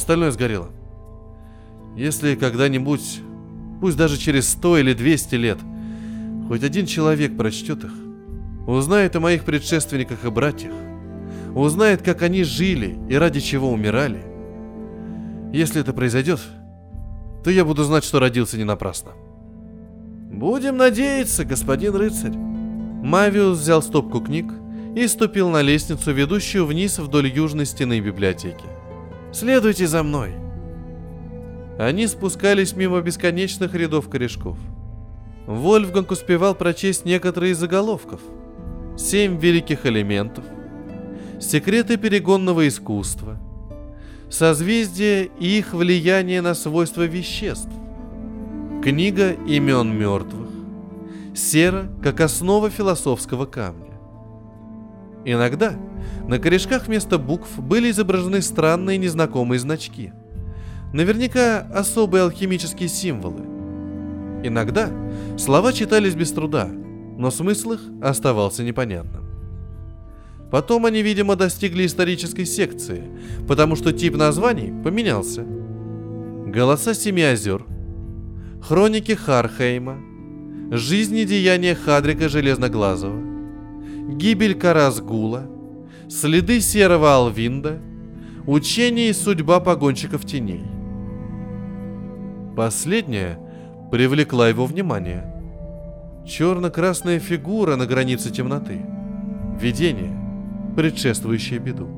Остальное сгорело. Если когда-нибудь, пусть даже через сто или двести лет, хоть один человек прочтет их, узнает о моих предшественниках и братьях, узнает, как они жили и ради чего умирали, если это произойдет, то я буду знать, что родился не напрасно. Будем надеяться, господин рыцарь. Мавиус взял стопку книг и ступил на лестницу, ведущую вниз вдоль южной стены библиотеки. Следуйте за мной. Они спускались мимо бесконечных рядов корешков. Вольфганг успевал прочесть некоторые из заголовков. Семь великих элементов, секреты перегонного искусства, созвездия и их влияние на свойства веществ, книга имен мертвых, сера как основа философского камня. Иногда на корешках вместо букв были изображены странные незнакомые значки – Наверняка особые алхимические символы. Иногда слова читались без труда, но смысл их оставался непонятным. Потом они, видимо, достигли исторической секции, потому что тип названий поменялся. Голоса Семи озер, Хроники Хархейма, Жизнь и деяния Хадрика Железноглазого, Гибель Каразгула, Следы Серого Алвинда, Учение и судьба погонщиков теней – Последняя привлекла его внимание. Черно-красная фигура на границе темноты. Видение, предшествующее беду.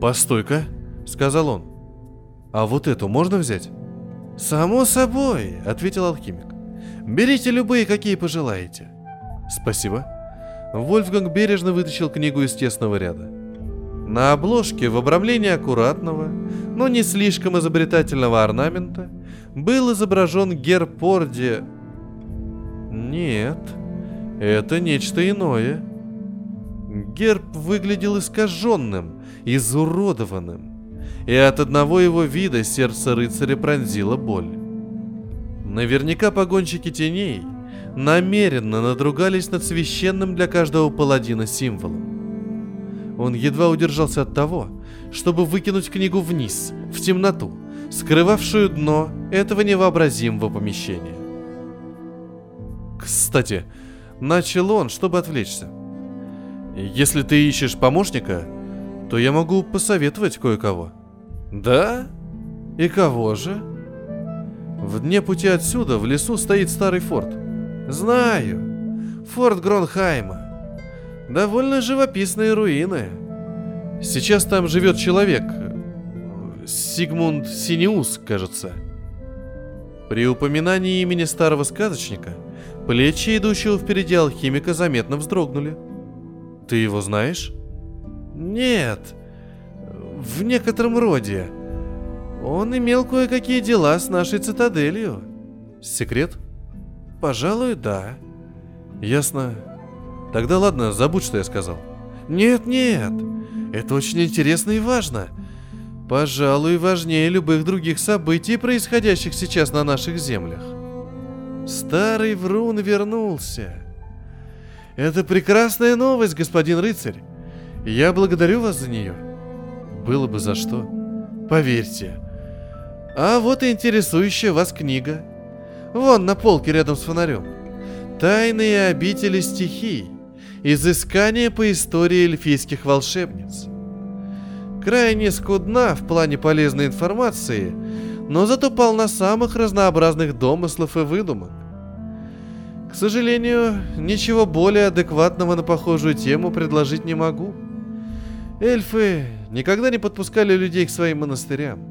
«Постой-ка», — сказал он. «А вот эту можно взять?» «Само собой», — ответил алхимик. «Берите любые, какие пожелаете». «Спасибо». Вольфганг бережно вытащил книгу из тесного ряда. На обложке в обрамлении аккуратного, но не слишком изобретательного орнамента был изображен герб Орди... Нет, это нечто иное. Герб выглядел искаженным, изуродованным, и от одного его вида сердце рыцаря пронзила боль. Наверняка погонщики теней намеренно надругались над священным для каждого паладина символом. Он едва удержался от того, чтобы выкинуть книгу вниз, в темноту, скрывавшую дно этого невообразимого помещения. Кстати, начал он, чтобы отвлечься. Если ты ищешь помощника, то я могу посоветовать кое-кого. Да? И кого же? В дне пути отсюда в лесу стоит старый форт. Знаю. Форт Гронхайма. Довольно живописные руины. Сейчас там живет человек, Сигмунд Синеус, кажется. При упоминании имени старого сказочника плечи идущего впереди алхимика заметно вздрогнули. Ты его знаешь? Нет, в некотором роде. Он имел кое-какие дела с нашей цитаделью. Секрет? Пожалуй, да. Ясно. Тогда ладно, забудь, что я сказал. Нет, нет, это очень интересно и важно. Пожалуй, важнее любых других событий, происходящих сейчас на наших землях. Старый Врун вернулся. Это прекрасная новость, господин рыцарь. Я благодарю вас за нее. Было бы за что. Поверьте. А вот и интересующая вас книга. Вон на полке рядом с фонарем. Тайные обители стихий. Изыскание по истории эльфийских волшебниц крайне скудна в плане полезной информации, но зато полна самых разнообразных домыслов и выдумок. К сожалению, ничего более адекватного на похожую тему предложить не могу. Эльфы никогда не подпускали людей к своим монастырям.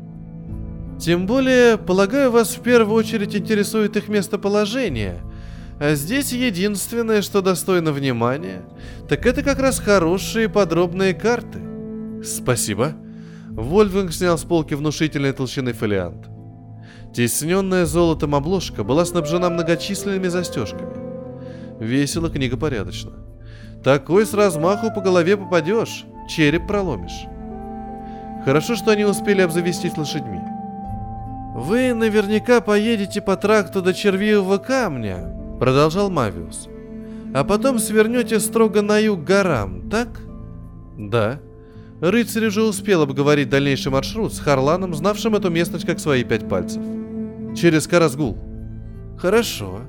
Тем более, полагаю, вас в первую очередь интересует их местоположение. А здесь единственное, что достойно внимания, так это как раз хорошие подробные карты. «Спасибо». Вольфганг снял с полки внушительной толщины фолиант. Тесненная золотом обложка была снабжена многочисленными застежками. Весело, книга порядочно. Такой с размаху по голове попадешь, череп проломишь. Хорошо, что они успели обзавестись лошадьми. «Вы наверняка поедете по тракту до Червивого камня», — продолжал Мавиус. «А потом свернете строго на юг горам, так?» «Да», Рыцарь уже успел обговорить дальнейший маршрут с Харланом, знавшим эту местность как свои пять пальцев. Через Карасгул. Хорошо.